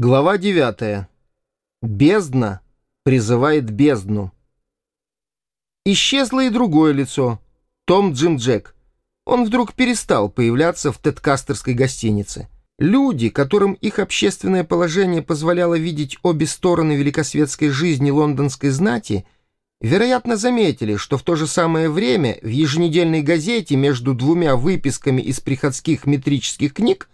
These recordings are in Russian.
Глава 9. Бездна призывает бездну. Исчезло и другое лицо. Том Джим Джек. Он вдруг перестал появляться в Тедкастерской гостинице. Люди, которым их общественное положение позволяло видеть обе стороны великосветской жизни лондонской знати, вероятно, заметили, что в то же самое время в еженедельной газете между двумя выписками из приходских метрических книг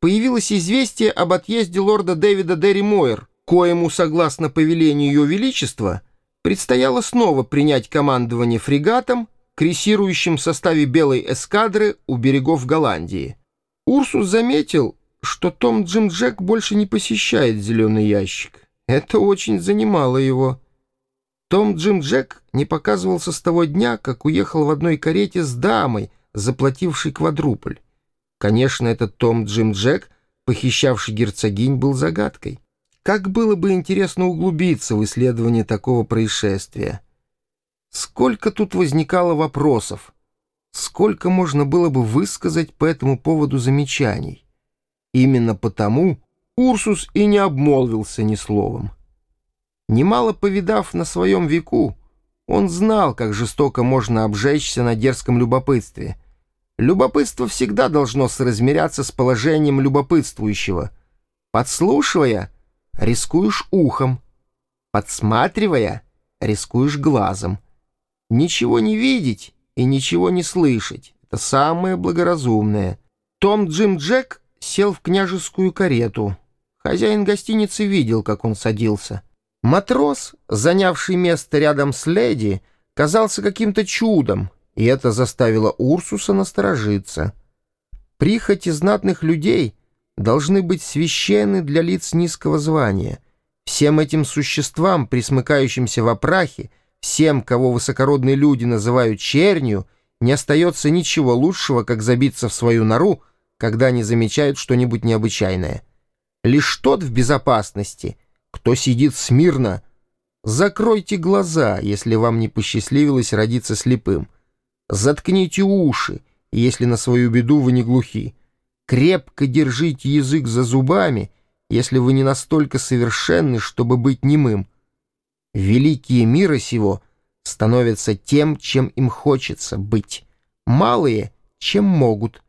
появилось известие об отъезде лорда Дэвида Дерри Мойер, коему, согласно повелению Ее Величества, предстояло снова принять командование фрегатом, крейсирующим в составе белой эскадры у берегов Голландии. Урсус заметил, что Том Джим Джек больше не посещает зеленый ящик. Это очень занимало его. Том Джим Джек не показывался с того дня, как уехал в одной карете с дамой, заплатившей квадрупль. Конечно, этот Том Джим Джек, похищавший герцогинь, был загадкой. Как было бы интересно углубиться в исследование такого происшествия. Сколько тут возникало вопросов, сколько можно было бы высказать по этому поводу замечаний. Именно потому Урсус и не обмолвился ни словом. Немало повидав на своем веку, он знал, как жестоко можно обжечься на дерзком любопытстве — Любопытство всегда должно соразмеряться с положением любопытствующего. Подслушивая, рискуешь ухом. Подсматривая, рискуешь глазом. Ничего не видеть и ничего не слышать — это самое благоразумное. Том Джим Джек сел в княжескую карету. Хозяин гостиницы видел, как он садился. Матрос, занявший место рядом с леди, казался каким-то чудом — и это заставило Урсуса насторожиться. Прихоти знатных людей должны быть священны для лиц низкого звания. Всем этим существам, присмыкающимся в опрахе, всем, кого высокородные люди называют чернью, не остается ничего лучшего, как забиться в свою нору, когда они замечают что-нибудь необычайное. Лишь тот в безопасности, кто сидит смирно. Закройте глаза, если вам не посчастливилось родиться слепым. Заткните уши, если на свою беду вы не глухи. Крепко держите язык за зубами, если вы не настолько совершенны, чтобы быть немым. Великие мира сего становятся тем, чем им хочется быть. Малые — чем могут.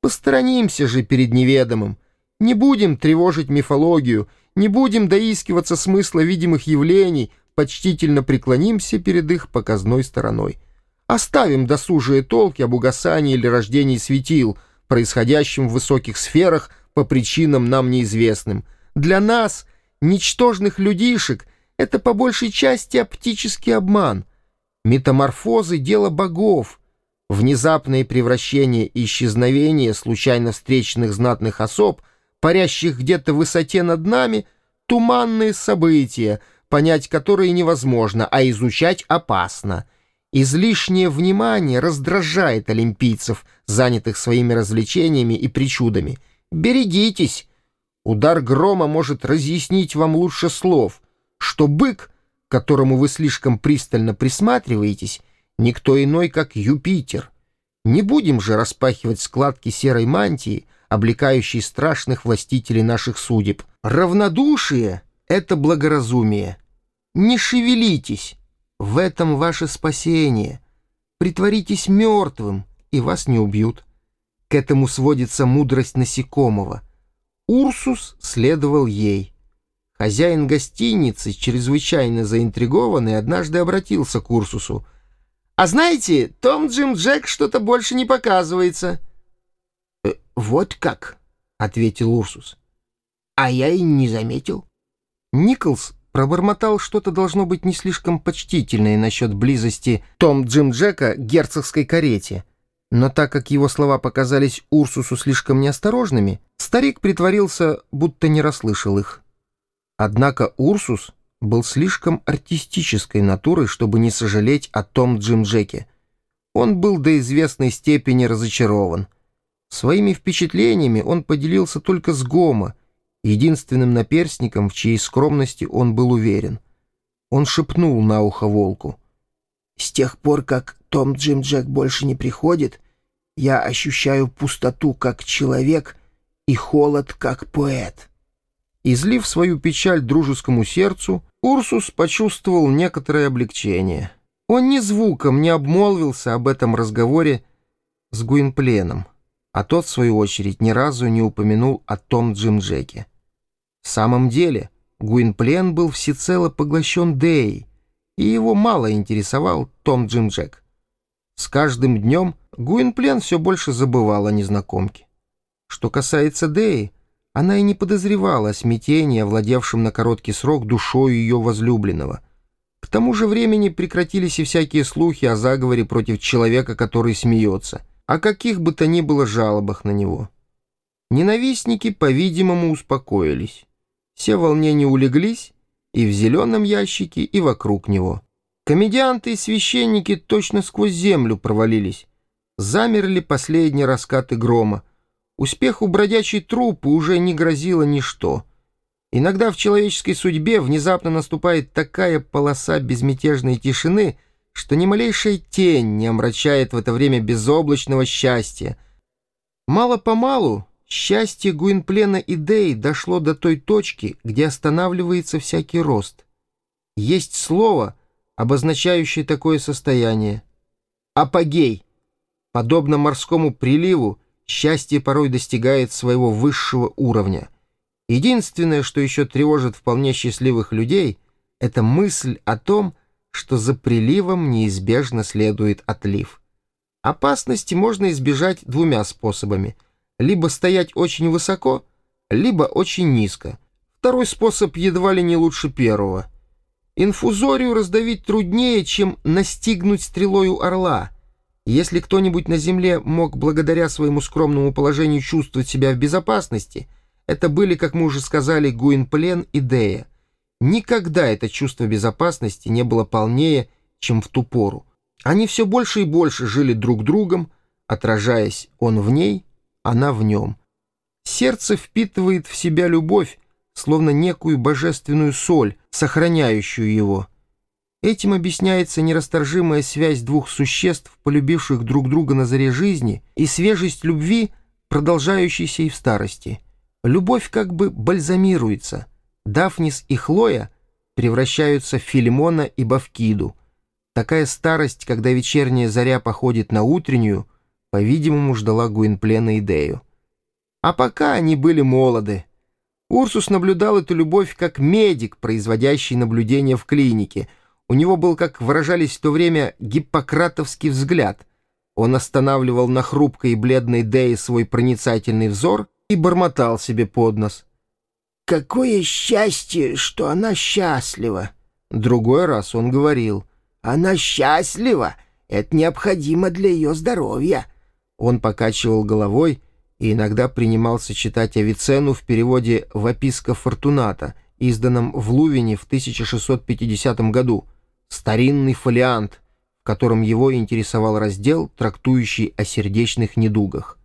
Посторонимся же перед неведомым. Не будем тревожить мифологию, не будем доискиваться смысла видимых явлений, почтительно преклонимся перед их показной стороной. Оставим досужие толки об угасании или рождении светил, происходящем в высоких сферах по причинам нам неизвестным. Для нас, ничтожных людишек, это по большей части оптический обман. Метаморфозы — дело богов. Внезапные превращения и исчезновения случайно встреченных знатных особ, парящих где-то в высоте над нами — туманные события, понять которые невозможно, а изучать опасно — Излишнее внимание раздражает олимпийцев, занятых своими развлечениями и причудами. Берегитесь! Удар грома может разъяснить вам лучше слов, что бык, которому вы слишком пристально присматриваетесь, никто иной, как Юпитер. Не будем же распахивать складки серой мантии, облекающей страшных властителей наших судеб. Равнодушие — это благоразумие. Не шевелитесь, в этом ваше спасение. Притворитесь мертвым, и вас не убьют. К этому сводится мудрость насекомого. Урсус следовал ей. Хозяин гостиницы, чрезвычайно заинтригованный, однажды обратился к Урсусу. «А знаете, Том Джим Джек что-то больше не показывается». «Э, «Вот как?» — ответил Урсус. «А я и не заметил». Николс пробормотал что-то должно быть не слишком почтительное насчет близости Том Джим Джека к герцогской карете. Но так как его слова показались Урсусу слишком неосторожными, старик притворился, будто не расслышал их. Однако Урсус был слишком артистической натурой, чтобы не сожалеть о Том Джим Джеке. Он был до известной степени разочарован. Своими впечатлениями он поделился только с Гомо — единственным наперстником, в чьей скромности он был уверен. Он шепнул на ухо волку. «С тех пор, как Том Джим Джек больше не приходит, я ощущаю пустоту как человек и холод как поэт». Излив свою печаль дружескому сердцу, Урсус почувствовал некоторое облегчение. Он ни звуком не обмолвился об этом разговоре с Гуинпленом, а тот, в свою очередь, ни разу не упомянул о том Джим Джеке. В самом деле, Гуинплен был всецело поглощен Дэй, и его мало интересовал Том Джим Джек. С каждым днем Гуинплен все больше забывал о незнакомке. Что касается Дэи, она и не подозревала о смятении, овладевшем на короткий срок душою ее возлюбленного. К тому же времени прекратились и всякие слухи о заговоре против человека, который смеется, о каких бы то ни было жалобах на него. Ненавистники, по-видимому, успокоились. Все волнения улеглись и в зеленом ящике, и вокруг него. Комедианты и священники точно сквозь землю провалились. Замерли последние раскаты грома. Успеху бродячей трупы уже не грозило ничто. Иногда в человеческой судьбе внезапно наступает такая полоса безмятежной тишины, что ни малейшая тень не омрачает в это время безоблачного счастья. Мало-помалу Счастье Гуинплена и Дэй дошло до той точки, где останавливается всякий рост. Есть слово, обозначающее такое состояние. Апогей. Подобно морскому приливу, счастье порой достигает своего высшего уровня. Единственное, что еще тревожит вполне счастливых людей, это мысль о том, что за приливом неизбежно следует отлив. Опасности можно избежать двумя способами — либо стоять очень высоко, либо очень низко. Второй способ едва ли не лучше первого. Инфузорию раздавить труднее, чем настигнуть стрелою орла. Если кто-нибудь на земле мог благодаря своему скромному положению чувствовать себя в безопасности, это были, как мы уже сказали, Гуинплен и Дея. Никогда это чувство безопасности не было полнее, чем в ту пору. Они все больше и больше жили друг другом, отражаясь он в ней, она в нем. Сердце впитывает в себя любовь, словно некую божественную соль, сохраняющую его. Этим объясняется нерасторжимая связь двух существ, полюбивших друг друга на заре жизни, и свежесть любви, продолжающейся и в старости. Любовь как бы бальзамируется. Дафнис и Хлоя превращаются в Филимона и Бавкиду. Такая старость, когда вечерняя заря походит на утреннюю, по-видимому, ждала Гуинплена идею. А пока они были молоды. Урсус наблюдал эту любовь как медик, производящий наблюдения в клинике. У него был, как выражались в то время, гиппократовский взгляд. Он останавливал на хрупкой и бледной Дее свой проницательный взор и бормотал себе под нос. «Какое счастье, что она счастлива!» Другой раз он говорил. «Она счастлива! Это необходимо для ее здоровья!» Он покачивал головой и иногда принимался читать Авиценну в переводе «Ваписка Фортуната», изданном в Лувине в 1650 году, старинный фолиант, в котором его интересовал раздел, трактующий о сердечных недугах.